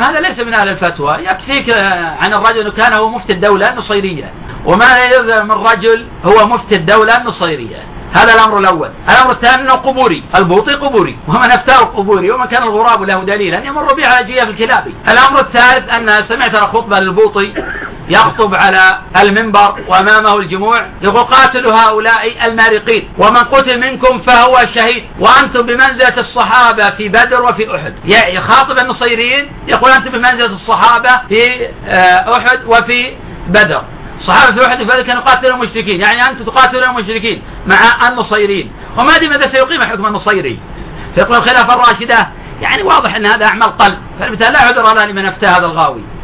نعم هذا ليس من أهل الفتوى. يكفيك عن الرجل كان هو مفتي الدولة النصيرية. وما يلزم من رجل هو مفتي الدولة النصيرية. هذا الأمر الأول. الأمر الثاني أنه قبوري. البوطي قبوري. ومن افتار قبوري. ومن كان الغراب له دليل أن يمر به على جياف الكلاب الأمر الثالث أن سمعت خطبة للبوطي. يخطب على المنبر وأمامه الجموع يقول قاتلوا هؤلاء المارقين ومن قتل منكم فهو شهيد وأنتم بمنزلة الصحابة في بدر وفي أحد. يخاطب النصيريين يقول أنتم بمنزلة الصحابة في آه، أحد وفي بدر. الصحابة في أحد وفي كانوا يقاتلون المشركين. يعني أنتم تقاتلون المشركين مع النصيرين وما أدري ماذا سيقيم حكم النصيري. سيقيم الخلافة الراشدة. يعني واضح أن هذا أعمال قلب فالمثال لا عذر لمن أفتى هذا الغاوي.